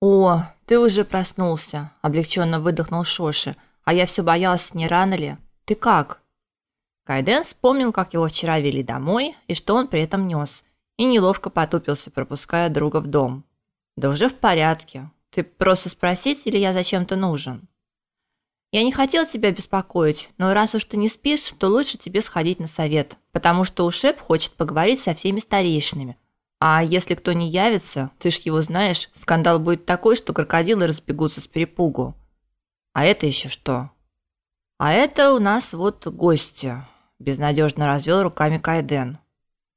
О, ты уже проснулся, облегченно выдохнул Шоши. А я все боялась, не рано ли? Ты как? Кайден вспомнил, как его вчера вели домой и что он при этом нес, и неловко потупился, пропуская друга в дом. Да уже в порядке. Ты просто спросить или я зачем-то нужен? Я не хотел тебя беспокоить, но раз уж ты не спишь, то лучше тебе сходить на совет, потому что Ушеп хочет поговорить со всеми старейшинами. А если кто не явится, ты ж его знаешь, скандал будет такой, что крокодилы разбегутся с перепугу. А это еще что? А это у нас вот гости безнадежно развел руками Кайден.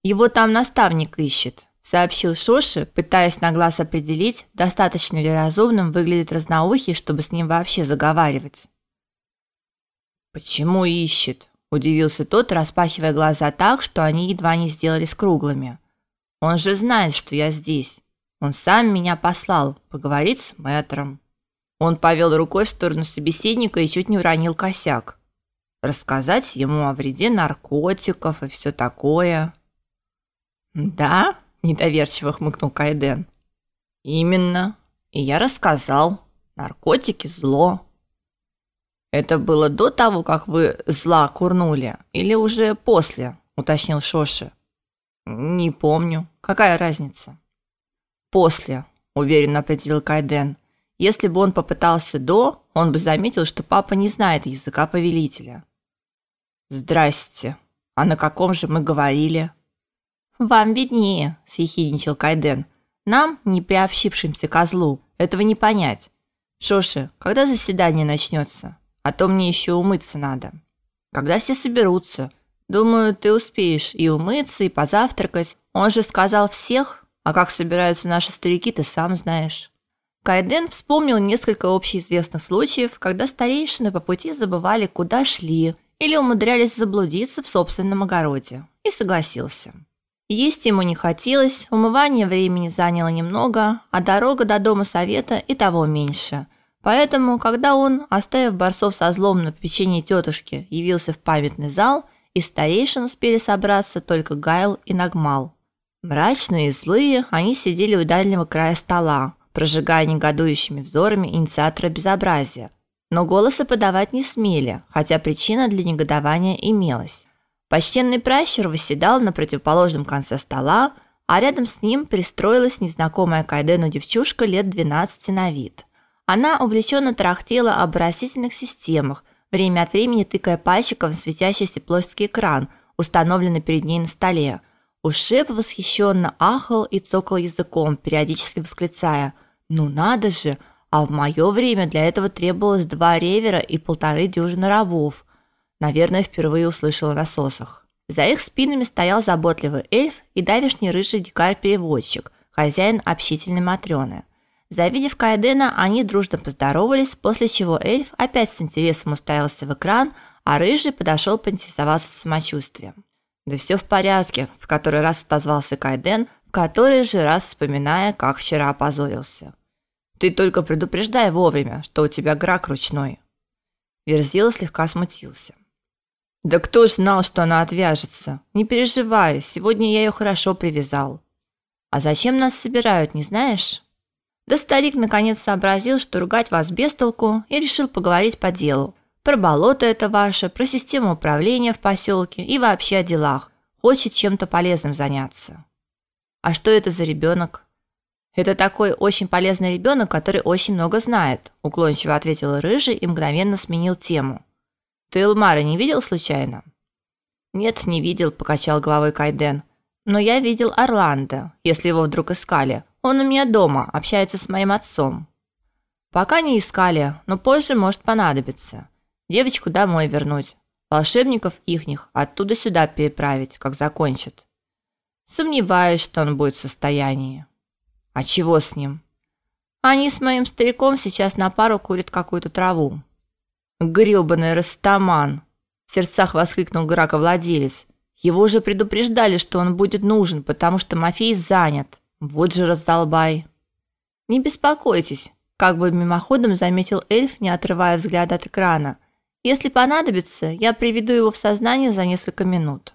Его там наставник ищет, сообщил Шоши, пытаясь на глаз определить, достаточно ли разумным выглядит разноухий, чтобы с ним вообще заговаривать. Почему ищет? удивился тот, распахивая глаза так, что они едва не сделались круглыми. Он же знает, что я здесь. Он сам меня послал поговорить с мэтром. Он повел рукой в сторону собеседника и чуть не уронил косяк рассказать ему о вреде наркотиков и все такое. Да? недоверчиво хмыкнул Кайден. Именно. И я рассказал. Наркотики зло. Это было до того, как вы зла курнули, или уже после? уточнил Шоши. Не помню. Какая разница? После, уверенно определил Кайден. Если бы он попытался до, он бы заметил, что папа не знает языка повелителя. Здрасте. А на каком же мы говорили? Вам виднее, съехидничал Кайден. Нам, не приобщившимся козлу, этого не понять. Шоши, когда заседание начнется? А то мне еще умыться надо. Когда все соберутся. Думаю, ты успеешь и умыться, и позавтракать. Он же сказал всех, а как собираются наши старики, ты сам знаешь. Кайден вспомнил несколько общеизвестных случаев, когда старейшины по пути забывали, куда шли, или умудрялись заблудиться в собственном огороде, и согласился. Есть ему не хотелось, умывание времени заняло немного, а дорога до дома совета и того меньше. Поэтому, когда он, оставив борцов со злом на печенье тетушки, явился в памятный зал, из старейшин успели собраться только Гайл и Нагмал. Мрачные и злые, они сидели у дальнего края стола, прожигая негодующими взорами инициатора безобразия – но голоса подавать не смели, хотя причина для негодования имелась. Почтенный пращур восседал на противоположном конце стола, а рядом с ним пристроилась незнакомая Кайдену девчушка лет 12 на вид. Она увлеченно трахтела об растительных системах, время от времени тыкая пальчиком в светящийся плоский экран, установленный перед ней на столе. Ушеп восхищенно ахал и цокал языком, периодически восклицая: "Ну надо же, а в мое время для этого требовалось два ревера и полторы дюжины рабов. Наверное, впервые услышала о насосах. За их спинами стоял заботливый эльф и давишний рыжий дикарь-переводчик, хозяин общительной матрёны. Завидев Кайдена, они дружно поздоровались, после чего эльф опять с интересом уставился в экран, а рыжий подошел поинтересоваться самочувствием. Да все в порядке, в который раз отозвался Кайден, в который же раз вспоминая, как вчера опозорился. Ты только предупреждай вовремя, что у тебя грак ручной. Верзила слегка смутился. Да кто ж знал, что она отвяжется? Не переживай, сегодня я ее хорошо привязал. А зачем нас собирают, не знаешь? Да старик наконец сообразил, что ругать вас без толку, и решил поговорить по делу. Про болото это ваше, про систему управления в поселке и вообще о делах. Хочет чем-то полезным заняться. А что это за ребенок? Это такой очень полезный ребенок, который очень много знает, уклончиво ответил рыжий и мгновенно сменил тему. Ты Элмара не видел случайно? Нет, не видел, покачал головой Кайден. Но я видел Орландо, если его вдруг искали. Он у меня дома, общается с моим отцом. Пока не искали, но позже может понадобиться. Девочку домой вернуть, волшебников ихних оттуда сюда переправить, как закончат. Сомневаюсь, что он будет в состоянии. А чего с ним? Они с моим стариком сейчас на пару курят какую-то траву. Грёбаный растаман, в сердцах воскликнул граков-владелец. Его же предупреждали, что он будет нужен, потому что Мафей занят. Вот же раздолбай. Не беспокойтесь, как бы мимоходом заметил эльф, не отрывая взгляда от экрана. Если понадобится, я приведу его в сознание за несколько минут.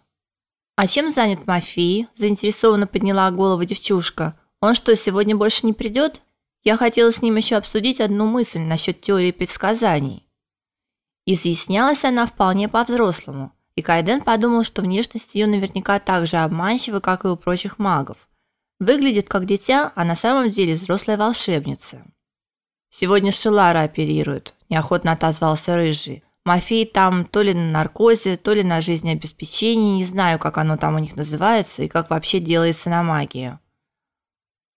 А чем занят Мафей? заинтересованно подняла голову девчушка. Он что, сегодня больше не придет? Я хотела с ним еще обсудить одну мысль насчет теории предсказаний. Изъяснялась она вполне по-взрослому, и Кайден подумал, что внешность ее наверняка так же обманчива, как и у прочих магов. Выглядит как дитя, а на самом деле взрослая волшебница. Сегодня Шелара оперируют, неохотно отозвался рыжий. Мафей там то ли на наркозе, то ли на жизнеобеспечении, не знаю, как оно там у них называется и как вообще делается на магии.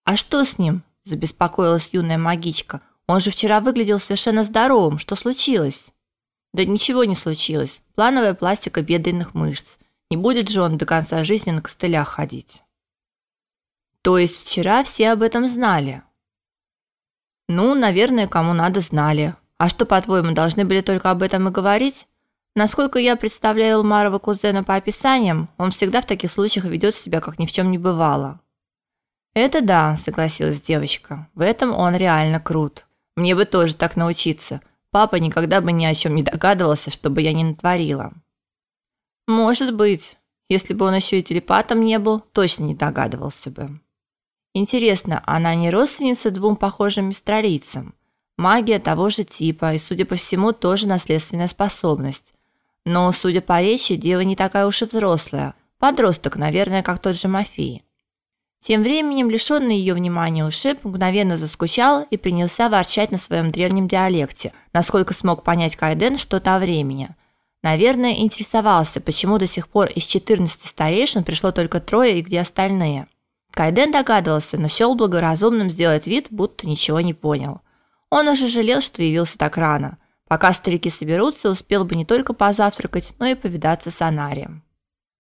А что с ним? забеспокоилась юная магичка. Он же вчера выглядел совершенно здоровым. Что случилось? Да ничего не случилось. Плановая пластика бедренных мышц. Не будет же он до конца жизни на костылях ходить. То есть вчера все об этом знали. Ну, наверное, кому надо знали. А что, по-твоему, должны были только об этом и говорить? Насколько я представляю Элмарова кузена по описаниям, он всегда в таких случаях ведет себя, как ни в чем не бывало. Это да, согласилась девочка. В этом он реально крут. Мне бы тоже так научиться. Папа никогда бы ни о чем не догадывался, чтобы я не натворила. Может быть, если бы он еще и телепатом не был, точно не догадывался бы. Интересно, она не родственница двум похожим мистралийцам? Магия того же типа и, судя по всему, тоже наследственная способность. Но, судя по речи, дева не такая уж и взрослая. Подросток, наверное, как тот же Мафий. Тем временем лишенный ее внимания ушиб мгновенно заскучал и принялся ворчать на своем древнем диалекте, насколько смог понять Кайден что-то о времени. Наверное, интересовался, почему до сих пор из 14 старейшин пришло только трое и где остальные. Кайден догадывался, но счел благоразумным сделать вид, будто ничего не понял. Он уже жалел, что явился так рано. Пока старики соберутся, успел бы не только позавтракать, но и повидаться с Анарием.